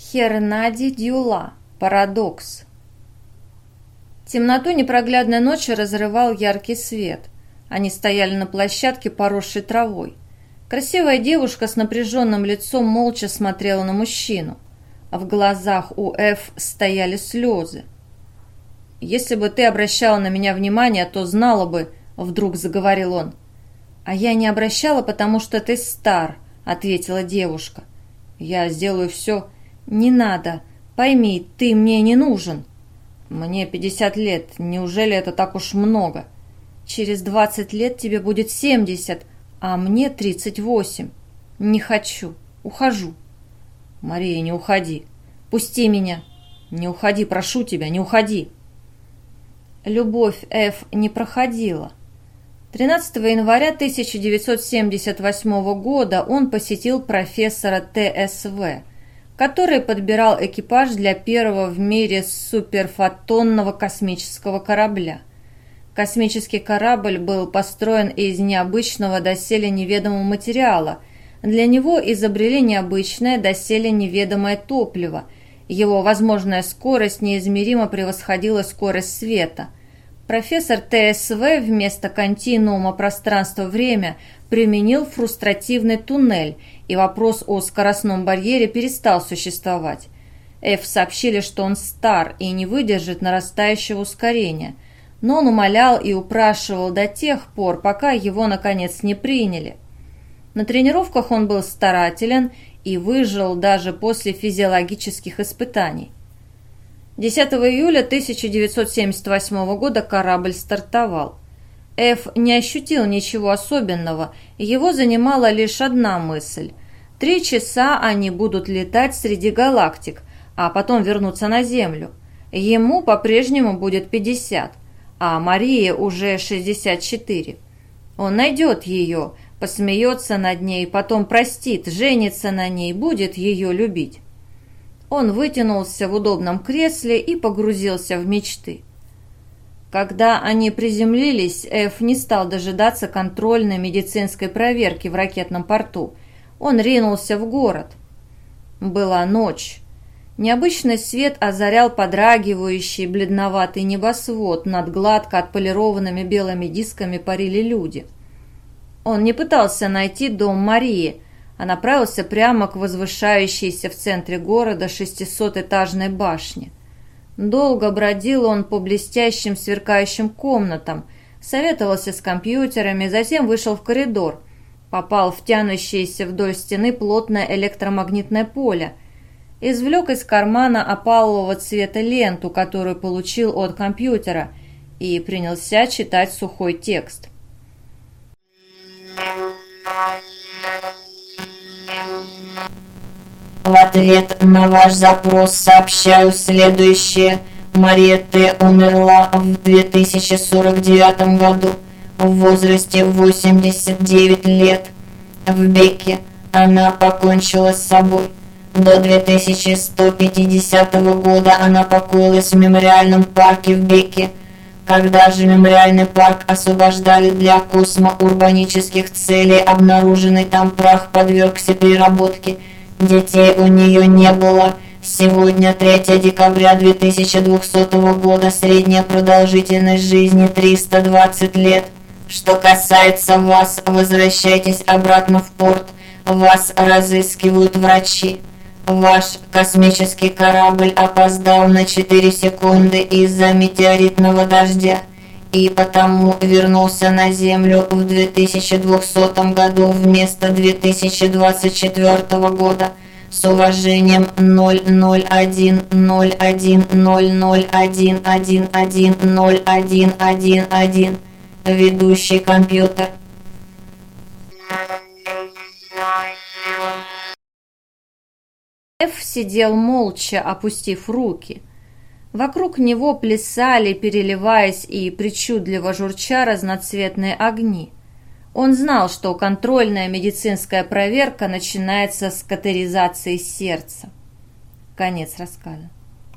Хернади Дюла. Парадокс. Темноту непроглядной ночи разрывал яркий свет. Они стояли на площадке, поросшей травой. Красивая девушка с напряженным лицом молча смотрела на мужчину. А в глазах у Ф стояли слезы. «Если бы ты обращала на меня внимание, то знала бы», — вдруг заговорил он. «А я не обращала, потому что ты стар», — ответила девушка. «Я сделаю все...» «Не надо. Пойми, ты мне не нужен». «Мне пятьдесят лет. Неужели это так уж много?» «Через двадцать лет тебе будет семьдесят, а мне тридцать восемь. Не хочу. Ухожу». «Мария, не уходи. Пусти меня. Не уходи, прошу тебя, не уходи». Любовь Ф. не проходила. 13 января 1978 года он посетил профессора ТСВ, который подбирал экипаж для первого в мире суперфотонного космического корабля. Космический корабль был построен из необычного доселе неведомого материала. Для него изобрели необычное доселе неведомое топливо – его возможная скорость неизмеримо превосходила скорость света. Профессор ТСВ вместо континуума пространство-время применил фрустративный туннель, и вопрос о скоростном барьере перестал существовать. Эф сообщили, что он стар и не выдержит нарастающего ускорения, но он умолял и упрашивал до тех пор, пока его, наконец, не приняли. На тренировках он был старателен и выжил даже после физиологических испытаний. 10 июля 1978 года корабль стартовал. Эф не ощутил ничего особенного, его занимала лишь одна мысль. Три часа они будут летать среди галактик, а потом вернуться на Землю. Ему по-прежнему будет 50, а Марии уже 64. Он найдет ее, посмеется над ней, потом простит, женится на ней, будет ее любить. Он вытянулся в удобном кресле и погрузился в мечты. Когда они приземлились, Эф не стал дожидаться контрольной медицинской проверки в ракетном порту. Он ринулся в город. Была ночь. Необычный свет озарял подрагивающий бледноватый небосвод, над гладко отполированными белыми дисками парили люди – он не пытался найти дом Марии, а направился прямо к возвышающейся в центре города шестисотэтажной башне. Долго бродил он по блестящим сверкающим комнатам, советовался с компьютерами, затем вышел в коридор, попал в тянущееся вдоль стены плотное электромагнитное поле, извлек из кармана опалового цвета ленту, которую получил от компьютера, и принялся читать сухой текст. В ответ на ваш запрос сообщаю следующее. Мария умерла в 2049 году в возрасте 89 лет. В Беке она покончила с собой. До 2150 года она покоилась в мемориальном парке в Беке – когда же мемориальный парк освобождали для космоурбанических целей, обнаруженный там прах подвергся переработке. Детей у нее не было. Сегодня, 3 декабря 2200 года, средняя продолжительность жизни 320 лет. Что касается вас, возвращайтесь обратно в порт. Вас разыскивают врачи. Ваш космический корабль опоздал на 4 секунды из-за метеоритного дождя и потому вернулся на Землю в 2200 году вместо 2024 года. С уважением 0010010111111 ведущий компьютер. Эф сидел молча, опустив руки. Вокруг него плясали, переливаясь и причудливо журча разноцветные огни. Он знал, что контрольная медицинская проверка начинается с катеризации сердца. Конец рассказа.